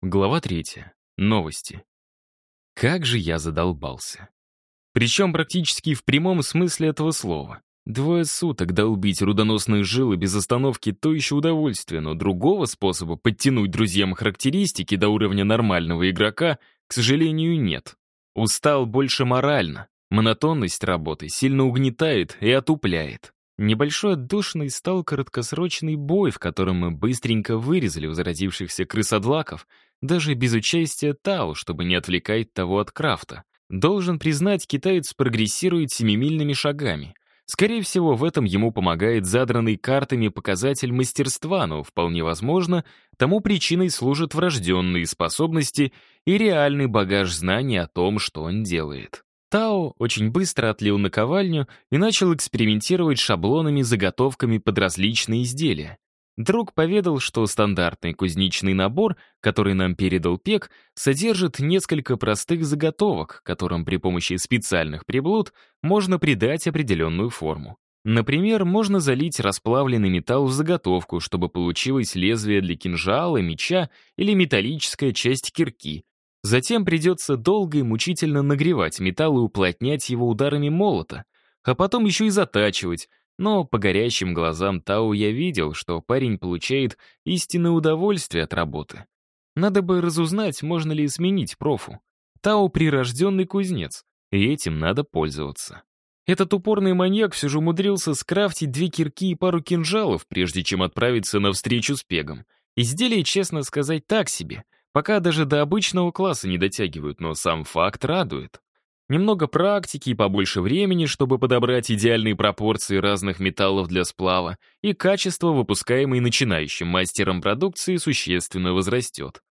Глава третья. Новости. Как же я задолбался. Причем практически в прямом смысле этого слова. Двое суток долбить рудоносные жилы без остановки — то еще удовольствие, но другого способа подтянуть друзьям характеристики до уровня нормального игрока, к сожалению, нет. Устал больше морально. Монотонность работы сильно угнетает и отупляет. Небольшой отдушиной стал краткосрочный бой, в котором мы быстренько вырезали возродившихся крысодлаков, даже без участия Тау, чтобы не отвлекать того от крафта. Должен признать, китаец прогрессирует семимильными шагами. Скорее всего, в этом ему помогает задранный картами показатель мастерства, но, вполне возможно, тому причиной служат врожденные способности и реальный багаж знаний о том, что он делает. Тао очень быстро отлил наковальню и начал экспериментировать шаблонами, заготовками под различные изделия. Друг поведал, что стандартный кузнечный набор, который нам передал Пек, содержит несколько простых заготовок, которым при помощи специальных приблуд можно придать определенную форму. Например, можно залить расплавленный металл в заготовку, чтобы получилось лезвие для кинжала, меча или металлическая часть кирки, Затем придется долго и мучительно нагревать металл и уплотнять его ударами молота, а потом еще и затачивать. Но по горящим глазам Тау я видел, что парень получает истинное удовольствие от работы. Надо бы разузнать, можно ли сменить профу. Тау — прирожденный кузнец, и этим надо пользоваться. Этот упорный маньяк все же умудрился скрафтить две кирки и пару кинжалов, прежде чем отправиться на встречу с Пегом. Изделие, честно сказать, так себе — Пока даже до обычного класса не дотягивают, но сам факт радует. Немного практики и побольше времени, чтобы подобрать идеальные пропорции разных металлов для сплава, и качество, выпускаемой начинающим мастером продукции, существенно возрастет.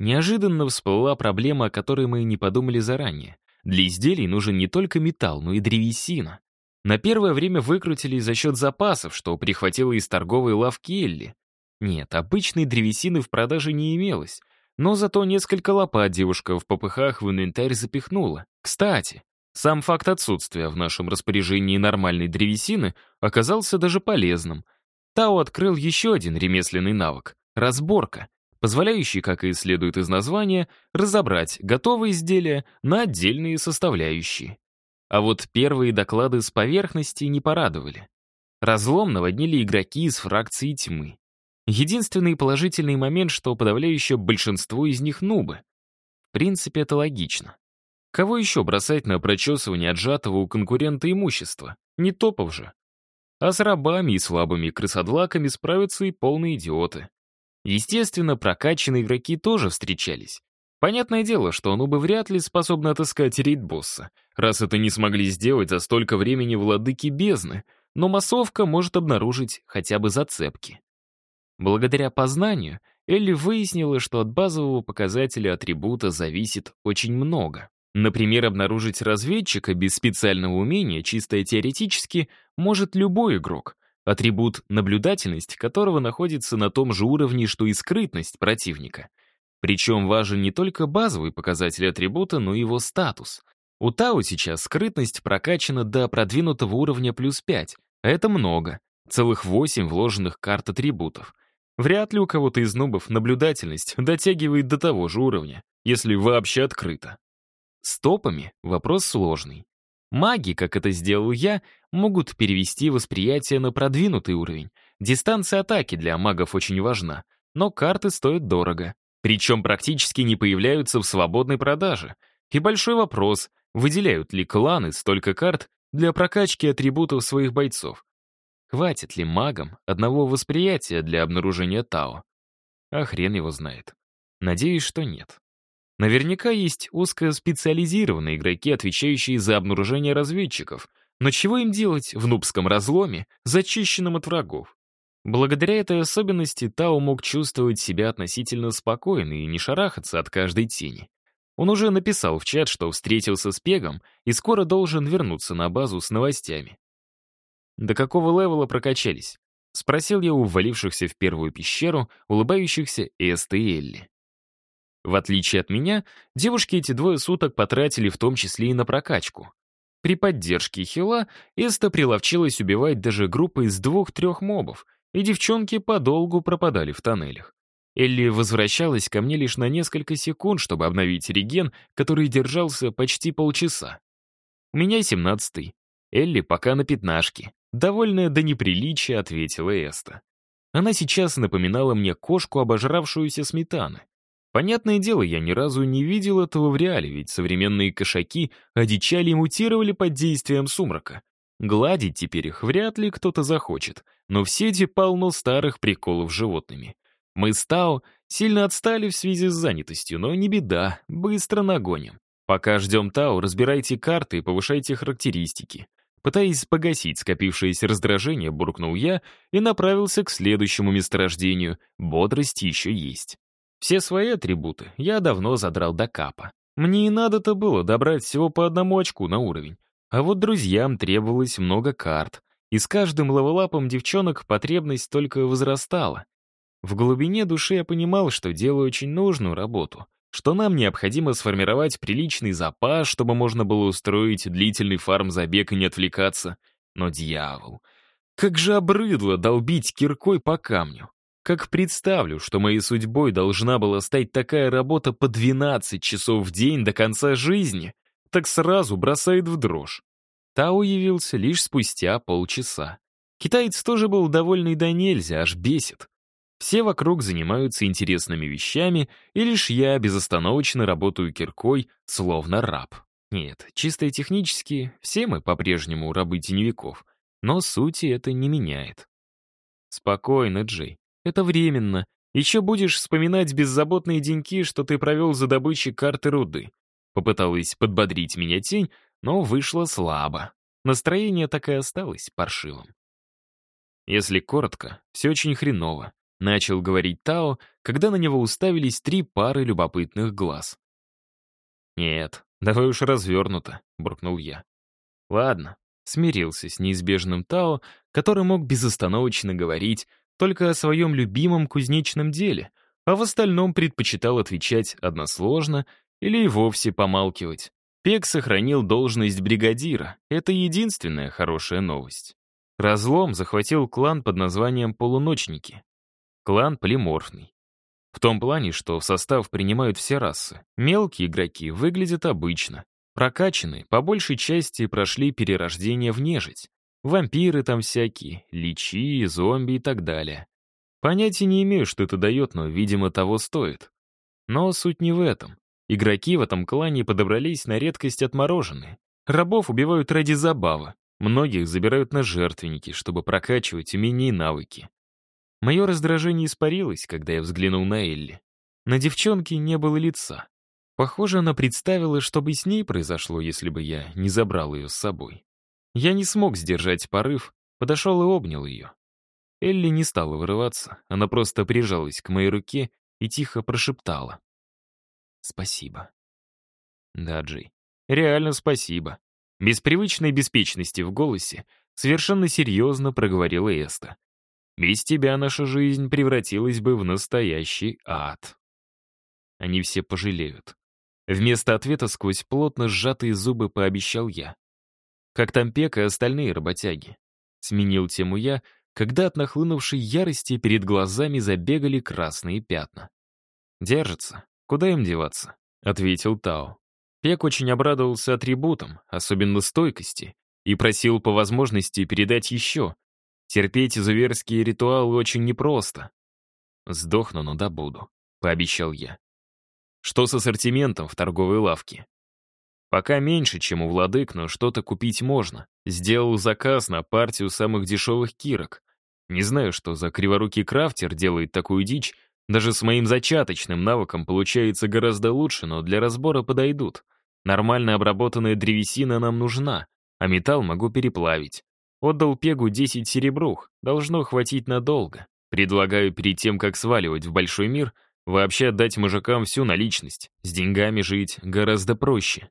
Неожиданно всплыла проблема, о которой мы не подумали заранее. Для изделий нужен не только металл, но и древесина. На первое время выкрутились за счет запасов, что прихватило из торговой лавки Элли. Нет, обычной древесины в продаже не имелось, но зато несколько лопат девушка в попыхах в инвентарь запихнула. Кстати, сам факт отсутствия в нашем распоряжении нормальной древесины оказался даже полезным. Тао открыл еще один ремесленный навык — разборка, позволяющий, как и следует из названия, разобрать готовые изделия на отдельные составляющие. А вот первые доклады с поверхности не порадовали. Разлом наводнили игроки из фракции тьмы. Единственный положительный момент, что подавляющее большинство из них нубы. В принципе, это логично. Кого еще бросать на прочесывание отжатого у конкурента имущества? Не топов же. А с рабами и слабыми крысодлаками справятся и полные идиоты. Естественно, прокачанные игроки тоже встречались. Понятное дело, что нубы вряд ли способны отыскать рейд-босса, раз это не смогли сделать за столько времени владыки бездны, но массовка может обнаружить хотя бы зацепки. Благодаря познанию Элли выяснила, что от базового показателя атрибута зависит очень много. Например, обнаружить разведчика без специального умения чисто теоретически может любой игрок, атрибут наблюдательность которого находится на том же уровне, что и скрытность противника. Причем важен не только базовый показатель атрибута, но и его статус. У Тау сейчас скрытность прокачана до продвинутого уровня плюс 5, а это много, целых 8 вложенных карт атрибутов — Вряд ли у кого-то из нубов наблюдательность дотягивает до того же уровня, если вообще открыто. С топами вопрос сложный. Маги, как это сделал я, могут перевести восприятие на продвинутый уровень. Дистанция атаки для магов очень важна, но карты стоят дорого, причем практически не появляются в свободной продаже. И большой вопрос, выделяют ли кланы столько карт для прокачки атрибутов своих бойцов. Хватит ли магам одного восприятия для обнаружения Тао? А хрен его знает. Надеюсь, что нет. Наверняка есть узкоспециализированные игроки, отвечающие за обнаружение разведчиков, но чего им делать в нубском разломе, зачищенном от врагов? Благодаря этой особенности Тао мог чувствовать себя относительно спокойно и не шарахаться от каждой тени. Он уже написал в чат, что встретился с Пегом и скоро должен вернуться на базу с новостями. До какого левела прокачались? Спросил я у ввалившихся в первую пещеру, улыбающихся Эста и Элли. В отличие от меня, девушки эти двое суток потратили в том числе и на прокачку. При поддержке Хила Эста приловчилась убивать даже группы из двух-трех мобов, и девчонки подолгу пропадали в тоннелях. Элли возвращалась ко мне лишь на несколько секунд, чтобы обновить реген, который держался почти полчаса. У меня семнадцатый. Элли пока на пятнашке. Довольная до неприличия, ответила Эста. Она сейчас напоминала мне кошку, обожравшуюся сметаны. Понятное дело, я ни разу не видел этого в реале, ведь современные кошаки одичали и мутировали под действием сумрака. Гладить теперь их вряд ли кто-то захочет, но в сети полно старых приколов с животными. Мы с Тао сильно отстали в связи с занятостью, но не беда, быстро нагоним. Пока ждем Тао, разбирайте карты и повышайте характеристики. Пытаясь погасить скопившееся раздражение, буркнул я и направился к следующему месторождению. Бодрость еще есть. Все свои атрибуты я давно задрал до капа. Мне и надо-то было добрать всего по одному очку на уровень. А вот друзьям требовалось много карт, и с каждым левелапом девчонок потребность только возрастала. В глубине души я понимал, что делаю очень нужную работу, что нам необходимо сформировать приличный запас, чтобы можно было устроить длительный фарм-забег и не отвлекаться. Но дьявол, как же обрыдло долбить киркой по камню. Как представлю, что моей судьбой должна была стать такая работа по 12 часов в день до конца жизни, так сразу бросает в дрожь. Тао явился лишь спустя полчаса. Китаец тоже был довольный до нельзя, аж бесит. Все вокруг занимаются интересными вещами, и лишь я безостановочно работаю киркой, словно раб. Нет, чисто технически все мы по-прежнему рабы теневиков, но сути это не меняет. Спокойно, Джей, это временно. Еще будешь вспоминать беззаботные деньки, что ты провел за добычей карты руды. Попыталась подбодрить меня тень, но вышло слабо. Настроение так и осталось паршивым. Если коротко, все очень хреново. Начал говорить Тао, когда на него уставились три пары любопытных глаз. «Нет, давай уж развернуто», — буркнул я. «Ладно», — смирился с неизбежным Тао, который мог безостановочно говорить только о своем любимом кузнечном деле, а в остальном предпочитал отвечать односложно или и вовсе помалкивать. Пек сохранил должность бригадира. Это единственная хорошая новость. Разлом захватил клан под названием «Полуночники». Клан полиморфный. В том плане, что в состав принимают все расы. Мелкие игроки выглядят обычно. Прокачанные, по большей части, прошли перерождение в нежить. Вампиры там всякие, личи, зомби и так далее. Понятия не имею, что это дает, но, видимо, того стоит. Но суть не в этом. Игроки в этом клане подобрались на редкость отмороженные. Рабов убивают ради забавы. Многих забирают на жертвенники, чтобы прокачивать умения и навыки. Мое раздражение испарилось, когда я взглянул на Элли. На девчонке не было лица. Похоже, она представила, что бы с ней произошло, если бы я не забрал ее с собой. Я не смог сдержать порыв, подошел и обнял ее. Элли не стала вырываться, она просто прижалась к моей руке и тихо прошептала. «Спасибо». Да, Джей, реально спасибо. Без привычной беспечности в голосе совершенно серьезно проговорила Эста. Без тебя наша жизнь превратилась бы в настоящий ад. Они все пожалеют. Вместо ответа сквозь плотно сжатые зубы пообещал я. Как там Пек и остальные работяги. Сменил тему я, когда от нахлынувшей ярости перед глазами забегали красные пятна. «Держится. Куда им деваться?» — ответил Тао. Пек очень обрадовался атрибутам, особенно стойкости, и просил по возможности передать еще, Терпеть изуверские ритуалы очень непросто. Сдохну, но добуду, пообещал я. Что с ассортиментом в торговой лавке? Пока меньше, чем у владык, но что-то купить можно. Сделал заказ на партию самых дешевых кирок. Не знаю, что за криворукий крафтер делает такую дичь. Даже с моим зачаточным навыком получается гораздо лучше, но для разбора подойдут. Нормально обработанная древесина нам нужна, а металл могу переплавить. Отдал Пегу 10 серебрух, должно хватить надолго. Предлагаю перед тем, как сваливать в большой мир, вообще отдать мужикам всю наличность. С деньгами жить гораздо проще.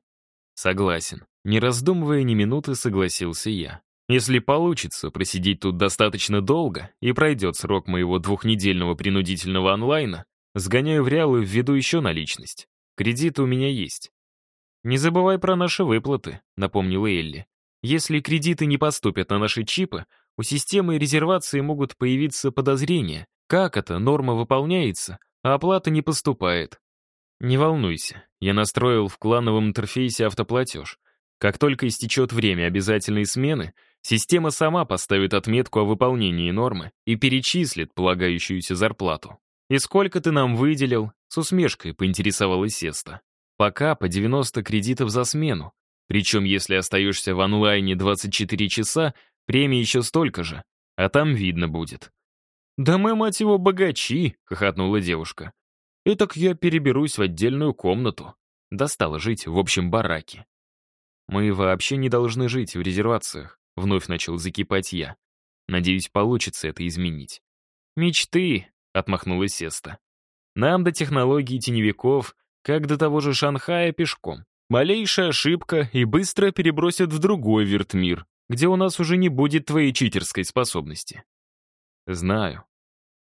Согласен. Не раздумывая ни минуты, согласился я. Если получится просидеть тут достаточно долго и пройдет срок моего двухнедельного принудительного онлайна, сгоняю в реалы и введу еще наличность. Кредиты у меня есть. «Не забывай про наши выплаты», — напомнила Элли. Если кредиты не поступят на наши чипы, у системы резервации могут появиться подозрения. Как это, норма выполняется, а оплата не поступает. Не волнуйся, я настроил в клановом интерфейсе автоплатеж. Как только истечет время обязательной смены, система сама поставит отметку о выполнении нормы и перечислит полагающуюся зарплату. «И сколько ты нам выделил?» — с усмешкой поинтересовалась Сеста. «Пока по 90 кредитов за смену. Причем, если остаешься в онлайне 24 часа, премия еще столько же, а там видно будет». «Да мы, мать его, богачи!» — хохотнула девушка. «Этак я переберусь в отдельную комнату. Достала жить в общем бараке». «Мы вообще не должны жить в резервациях», — вновь начал закипать я. «Надеюсь, получится это изменить». «Мечты», — отмахнулась Сеста. «Нам до технологий теневиков, как до того же Шанхая пешком. Малейшая ошибка и быстро перебросят в другой вертмир, где у нас уже не будет твоей читерской способности». «Знаю.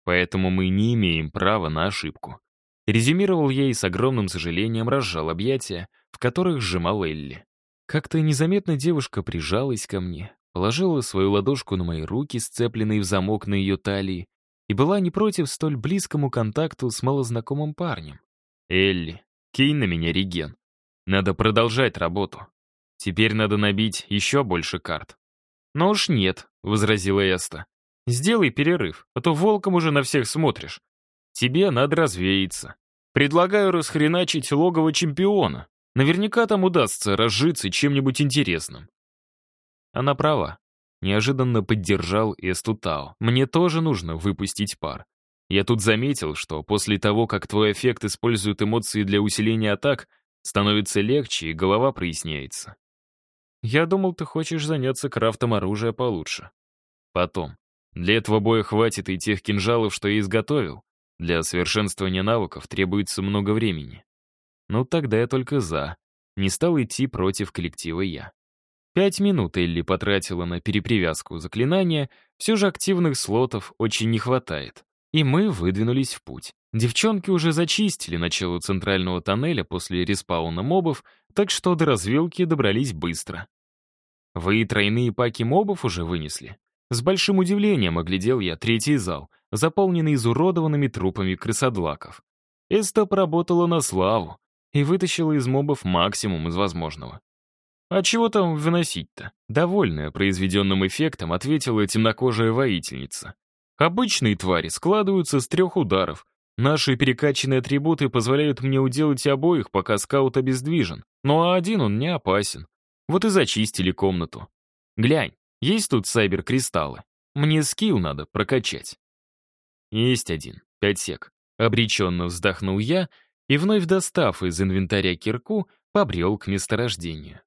Поэтому мы не имеем права на ошибку». Резюмировал я и с огромным сожалением разжал объятия, в которых сжимал Элли. Как-то незаметно девушка прижалась ко мне, положила свою ладошку на мои руки, сцепленные в замок на ее талии, и была не против столь близкому контакту с малознакомым парнем. «Элли, кинь на меня реген. Надо продолжать работу. Теперь надо набить еще больше карт». «Ну уж нет», — возразила Эста. «Сделай перерыв, а то волком уже на всех смотришь. Тебе надо развеяться. Предлагаю расхреначить логово чемпиона. Наверняка там удастся разжиться чем-нибудь интересным. Она права. Неожиданно поддержал Эсту Тао. Мне тоже нужно выпустить пар. Я тут заметил, что после того, как твой эффект использует эмоции для усиления атак, становится легче и голова проясняется. Я думал, ты хочешь заняться крафтом оружия получше. Потом. Для этого боя хватит и тех кинжалов, что я изготовил. Для совершенствования навыков требуется много времени. Ну, тогда я только за. Не стал идти против коллектива я. Пять минут Элли потратила на перепривязку заклинания, все же активных слотов очень не хватает. И мы выдвинулись в путь. Девчонки уже зачистили начало центрального тоннеля после респауна мобов, так что до развилки добрались быстро. Вы тройные паки мобов уже вынесли? С большим удивлением оглядел я третий зал, заполненный изуродованными трупами крысодлаков. Эста поработала на славу и вытащила из мобов максимум из возможного. «А чего там выносить-то?» Довольная произведенным эффектом, ответила темнокожая воительница. «Обычные твари складываются с трех ударов. Наши перекачанные атрибуты позволяют мне уделать обоих, пока скаут обездвижен. Ну а один он не опасен. Вот и зачистили комнату. Глянь, есть тут сайбер-кристаллы. Мне скилл надо прокачать». «Есть один, пять сек». Обреченно вздохнул я и, вновь достав из инвентаря кирку, побрел к месторождению.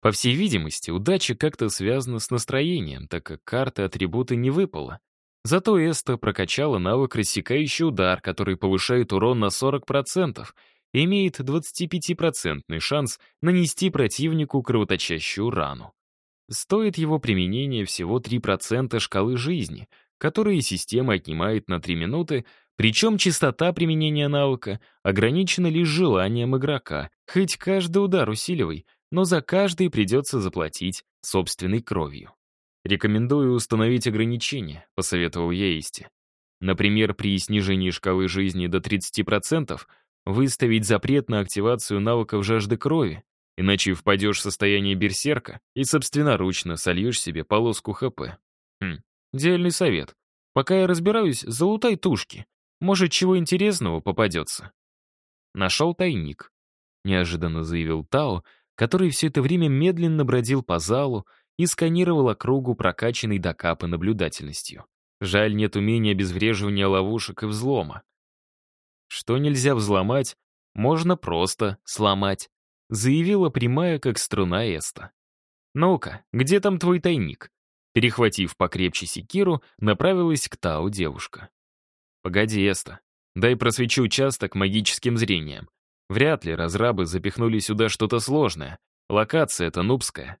По всей видимости, удача как-то связана с настроением, так как карты атрибуты не выпало. Зато Эста прокачала навык рассекающий удар, который повышает урон на 40% и имеет 25% шанс нанести противнику кровоточащую рану. Стоит его применение всего 3% шкалы жизни, которые система отнимает на 3 минуты, причем частота применения навыка ограничена лишь желанием игрока, хоть каждый удар усиливай, но за каждый придется заплатить собственной кровью. Рекомендую установить ограничения, посоветовал я Исти. Например, при снижении шкалы жизни до 30% выставить запрет на активацию навыков жажды крови, иначе впадешь в состояние берсерка и собственноручно сольешь себе полоску ХП. Хм, дельный совет. Пока я разбираюсь, залутай тушки, может, чего интересного попадется. Нашел тайник. Неожиданно заявил Тао, который все это время медленно бродил по залу и сканировал округу, прокачанной до капы наблюдательностью. Жаль, нет умения обезвреживания ловушек и взлома. Что нельзя взломать, можно просто сломать, заявила прямая, как струна Эста. «Ну-ка, где там твой тайник?» Перехватив покрепче секиру, направилась к Тау девушка. «Погоди, Эста. Дай просвечу участок магическим зрением. Вряд ли разрабы запихнули сюда что-то сложное. Локация это нубская».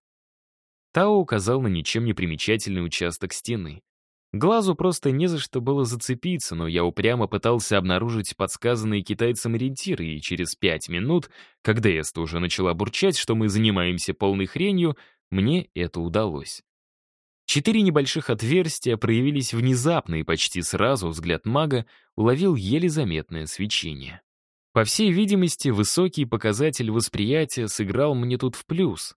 Тао указал на ничем не примечательный участок стены. Глазу просто не за что было зацепиться, но я упрямо пытался обнаружить подсказанные китайцам ориентиры, и через пять минут, когда Эста уже начала бурчать, что мы занимаемся полной хренью, мне это удалось. Четыре небольших отверстия проявились внезапно, и почти сразу взгляд мага уловил еле заметное свечение. По всей видимости, высокий показатель восприятия сыграл мне тут в плюс.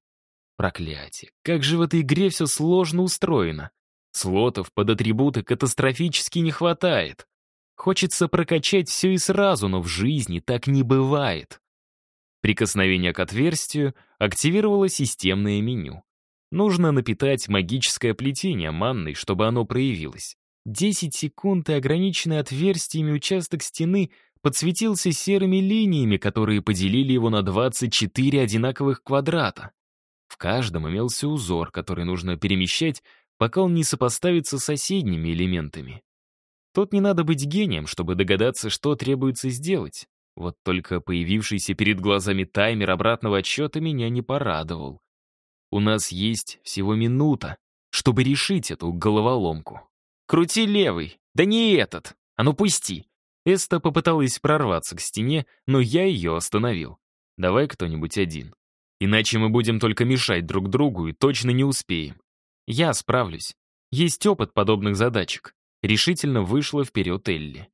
Проклятие, как же в этой игре все сложно устроено. Слотов под атрибуты катастрофически не хватает. Хочется прокачать все и сразу, но в жизни так не бывает. Прикосновение к отверстию активировало системное меню. Нужно напитать магическое плетение манной, чтобы оно проявилось. 10 секунд и ограниченный отверстиями участок стены подсветился серыми линиями, которые поделили его на 24 одинаковых квадрата. В каждом имелся узор, который нужно перемещать, пока он не сопоставится с соседними элементами. Тут не надо быть гением, чтобы догадаться, что требуется сделать. Вот только появившийся перед глазами таймер обратного отсчета меня не порадовал. У нас есть всего минута, чтобы решить эту головоломку. «Крути левый! Да не этот! А ну пусти!» Эста попыталась прорваться к стене, но я ее остановил. «Давай кто-нибудь один. Иначе мы будем только мешать друг другу и точно не успеем. Я справлюсь. Есть опыт подобных задачек. Решительно вышла вперед Элли.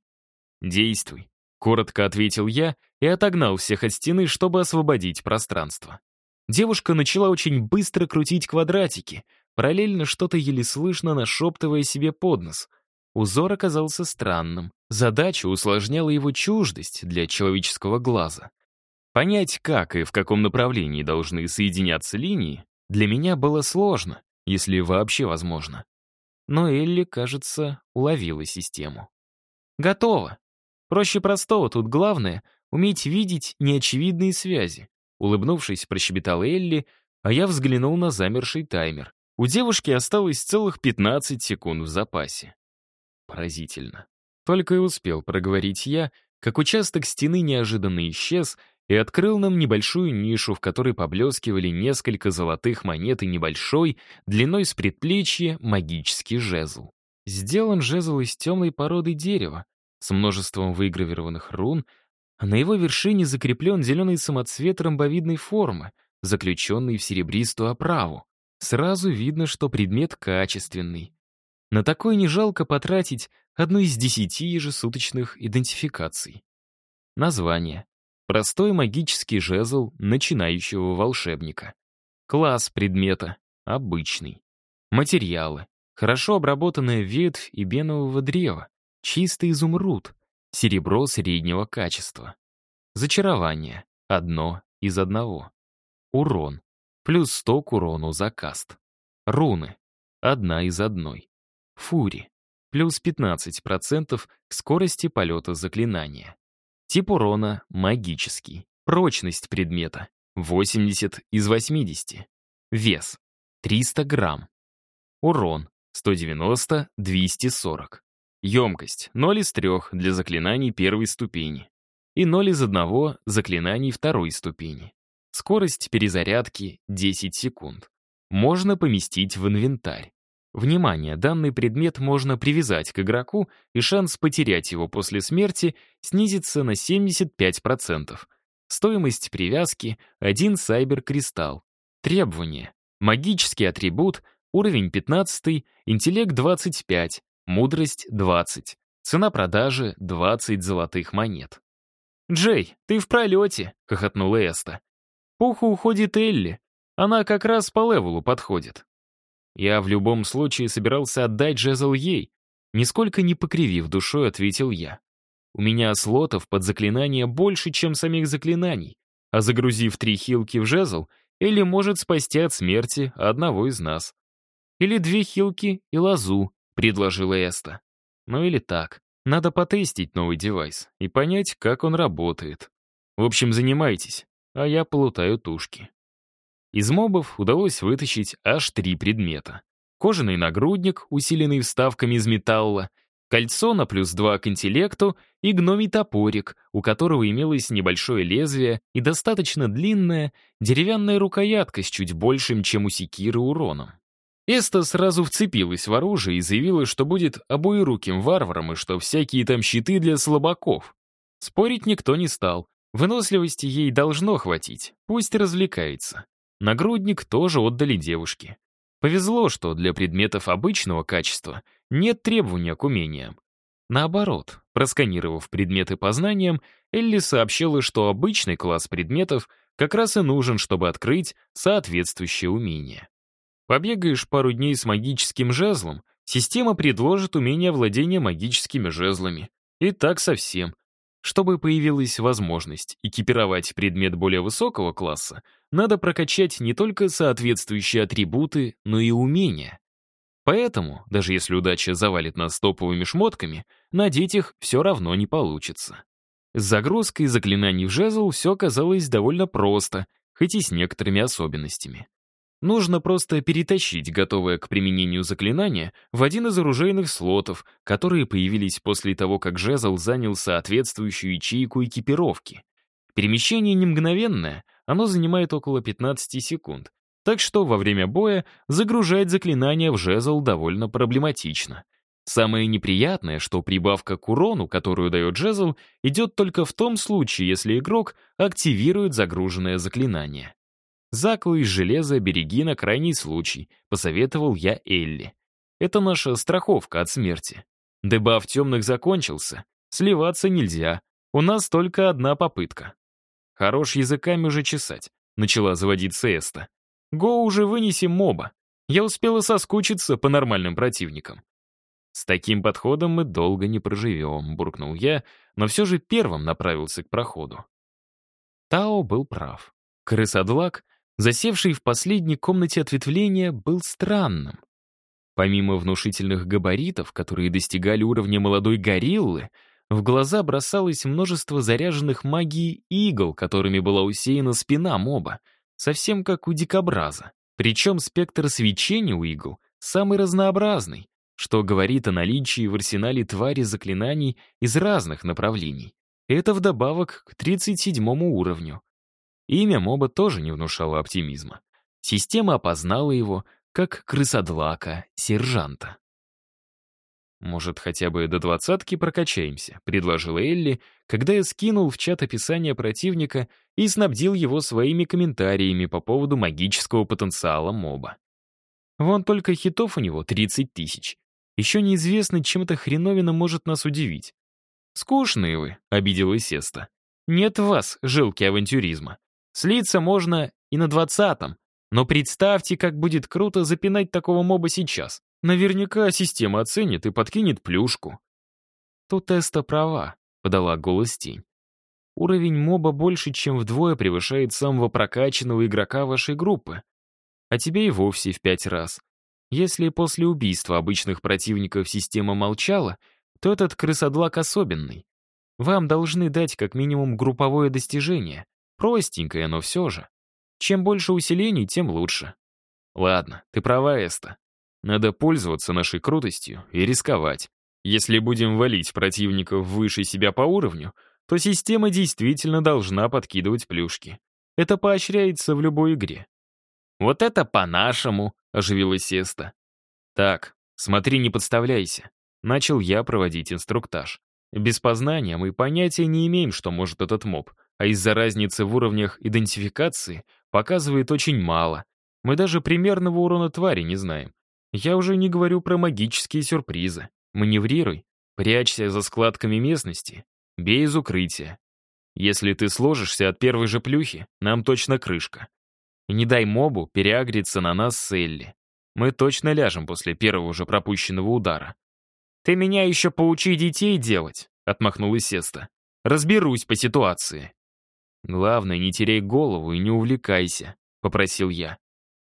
«Действуй», — коротко ответил я и отогнал всех от стены, чтобы освободить пространство. Девушка начала очень быстро крутить квадратики, параллельно что-то еле слышно нашептывая себе под нос. Узор оказался странным. Задача усложняла его чуждость для человеческого глаза. Понять, как и в каком направлении должны соединяться линии, для меня было сложно, если вообще возможно но Элли, кажется, уловила систему. «Готово. Проще простого тут главное — уметь видеть неочевидные связи». Улыбнувшись, прощебетала Элли, а я взглянул на замерший таймер. У девушки осталось целых 15 секунд в запасе. Поразительно. Только и успел проговорить я, как участок стены неожиданно исчез, и открыл нам небольшую нишу, в которой поблескивали несколько золотых монет и небольшой, длиной с предплечья, магический жезл. Сделан жезл из темной породы дерева, с множеством выгравированных рун, а на его вершине закреплен зеленый самоцвет ромбовидной формы, заключенный в серебристую оправу. Сразу видно, что предмет качественный. На такой не жалко потратить одну из десяти ежесуточных идентификаций. Название. Простой магический жезл начинающего волшебника. Класс предмета. Обычный. Материалы. Хорошо обработанная ветвь и бенового древа. Чистый изумруд. Серебро среднего качества. Зачарование. Одно из одного. Урон. Плюс 100 к урону за каст. Руны. Одна из одной. Фури. Плюс 15% к скорости полета заклинания. Тип урона — магический. Прочность предмета — 80 из 80. Вес — 300 грамм. Урон — 190-240. Емкость — 0 из 3 для заклинаний первой ступени и 0 из 1 заклинаний второй ступени. Скорость перезарядки — 10 секунд. Можно поместить в инвентарь. Внимание, данный предмет можно привязать к игроку, и шанс потерять его после смерти снизится на 75%. Стоимость привязки — один сайбер-кристалл. Требования. Магический атрибут, уровень 15, интеллект 25, мудрость 20. Цена продажи — 20 золотых монет. «Джей, ты в пролете!» — хохотнула Эста. «Пуху уходит Элли. Она как раз по левелу подходит». Я в любом случае собирался отдать жезл ей, нисколько не покривив душой, ответил я. У меня слотов под заклинание больше, чем самих заклинаний, а загрузив три хилки в жезл, Элли может спасти от смерти одного из нас. Или две хилки и лазу, предложила Эста. Ну или так. Надо потестить новый девайс и понять, как он работает. В общем, занимайтесь, а я полутаю тушки. Из мобов удалось вытащить аж три предмета. Кожаный нагрудник, усиленный вставками из металла, кольцо на плюс два к интеллекту и гномий топорик, у которого имелось небольшое лезвие и достаточно длинная деревянная рукоятка с чуть большим, чем у секиры, уроном. Эста сразу вцепилась в оружие и заявила, что будет обоируким варваром и что всякие там щиты для слабаков. Спорить никто не стал. Выносливости ей должно хватить, пусть развлекается. Нагрудник тоже отдали девушке. Повезло, что для предметов обычного качества нет требования к умениям. Наоборот, просканировав предметы по знаниям, Элли сообщила, что обычный класс предметов как раз и нужен, чтобы открыть соответствующее умение. Побегаешь пару дней с магическим жезлом, система предложит умение владения магическими жезлами. И так совсем. Чтобы появилась возможность экипировать предмет более высокого класса, надо прокачать не только соответствующие атрибуты, но и умения. Поэтому, даже если удача завалит нас топовыми шмотками, надеть их все равно не получится. С загрузкой заклинаний в жезл все оказалось довольно просто, хоть и с некоторыми особенностями. Нужно просто перетащить готовое к применению заклинание в один из оружейных слотов, которые появились после того, как жезл занял соответствующую ячейку экипировки. Перемещение не мгновенное, оно занимает около 15 секунд, так что во время боя загружать заклинание в жезл довольно проблематично. Самое неприятное, что прибавка к урону, которую дает жезл, идет только в том случае, если игрок активирует загруженное заклинание. «Заклы из железа береги на крайний случай», — посоветовал я Элли. «Это наша страховка от смерти. Дебаф темных закончился. Сливаться нельзя. У нас только одна попытка». «Хорош языками уже чесать», — начала заводиться Эста. Го уже вынесем моба. Я успела соскучиться по нормальным противникам. С таким подходом мы долго не проживем, буркнул я, но все же первым направился к проходу. Тао был прав. Крысодлак, засевший в последней комнате ответвления, был странным. Помимо внушительных габаритов, которые достигали уровня молодой гориллы, в глаза бросалось множество заряженных магией игл, которыми была усеяна спина моба — совсем как у дикобраза. Причем спектр свечения у игл самый разнообразный, что говорит о наличии в арсенале твари заклинаний из разных направлений. Это вдобавок к 37 уровню. Имя моба тоже не внушало оптимизма. Система опознала его как крысодлака-сержанта. «Может, хотя бы до двадцатки прокачаемся», — предложила Элли, когда я скинул в чат описание противника и снабдил его своими комментариями по поводу магического потенциала моба. Вон только хитов у него 30 тысяч. Еще неизвестно, чем эта хреновина может нас удивить. «Скучные вы», — обиделась Сеста. «Нет вас жилки авантюризма. Слиться можно и на двадцатом, но представьте, как будет круто запинать такого моба сейчас. Наверняка система оценит и подкинет плюшку. Тут Эста права, подала голос тень. Уровень моба больше, чем вдвое превышает самого прокачанного игрока вашей группы. А тебе и вовсе в пять раз. Если после убийства обычных противников система молчала, то этот крысодлак особенный. Вам должны дать как минимум групповое достижение. Простенькое, но все же. Чем больше усилений, тем лучше. Ладно, ты права, Эста. Надо пользоваться нашей крутостью и рисковать. Если будем валить противников выше себя по уровню, то система действительно должна подкидывать плюшки. Это поощряется в любой игре. «Вот это по-нашему», — оживилась Сеста. «Так, смотри, не подставляйся». Начал я проводить инструктаж. Без познания мы понятия не имеем, что может этот моб, а из-за разницы в уровнях идентификации показывает очень мало. Мы даже примерного урона твари не знаем. Я уже не говорю про магические сюрпризы. Маневрируй, прячься за складками местности, бей из укрытия. Если ты сложишься от первой же плюхи, нам точно крышка. Не дай мобу переагриться на нас с Элли. Мы точно ляжем после первого же пропущенного удара. «Ты меня еще поучи детей делать», — отмахнулась Сеста. «Разберусь по ситуации». «Главное, не теряй голову и не увлекайся», — попросил я.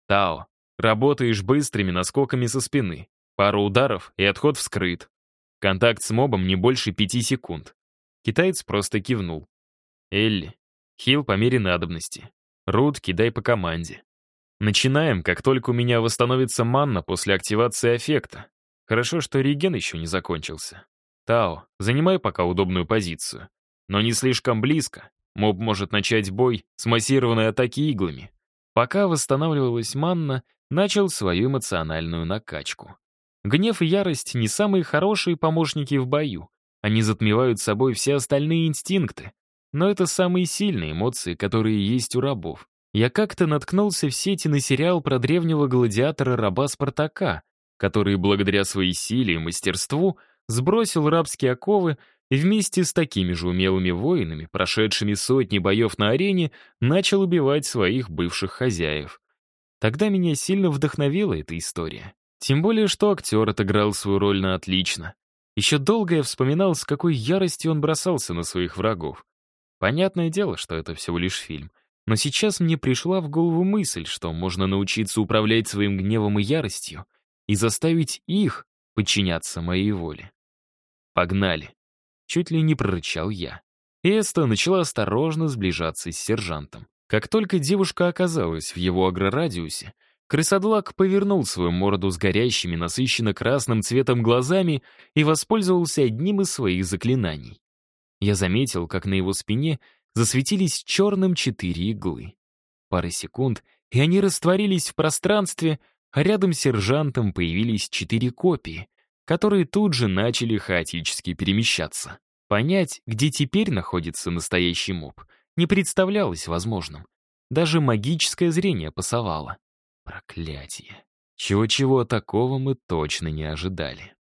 «Тао, Работаешь быстрыми наскоками со спины. Пару ударов, и отход вскрыт. Контакт с мобом не больше пяти секунд. Китаец просто кивнул. Элли, хил по мере надобности. Рут кидай по команде. Начинаем, как только у меня восстановится манна после активации эффекта. Хорошо, что реген еще не закончился. Тао, занимай пока удобную позицию. Но не слишком близко. Моб может начать бой с массированной атаки иглами. Пока восстанавливалась манна, начал свою эмоциональную накачку. Гнев и ярость — не самые хорошие помощники в бою. Они затмевают собой все остальные инстинкты. Но это самые сильные эмоции, которые есть у рабов. Я как-то наткнулся в сети на сериал про древнего гладиатора-раба Спартака, который благодаря своей силе и мастерству сбросил рабские оковы и вместе с такими же умелыми воинами, прошедшими сотни боев на арене, начал убивать своих бывших хозяев. Тогда меня сильно вдохновила эта история. Тем более, что актер отыграл свою роль на отлично. Еще долго я вспоминал, с какой яростью он бросался на своих врагов. Понятное дело, что это всего лишь фильм. Но сейчас мне пришла в голову мысль, что можно научиться управлять своим гневом и яростью и заставить их подчиняться моей воле. «Погнали!» — чуть ли не прорычал я. Эста начала осторожно сближаться с сержантом. Как только девушка оказалась в его агрорадиусе, крысодлак повернул свою морду с горящими насыщенно красным цветом глазами и воспользовался одним из своих заклинаний. Я заметил, как на его спине засветились черным четыре иглы. Пара секунд, и они растворились в пространстве, а рядом с сержантом появились четыре копии, которые тут же начали хаотически перемещаться. Понять, где теперь находится настоящий моб, не представлялось возможным. Даже магическое зрение пасовало. Проклятие. Чего-чего такого мы точно не ожидали.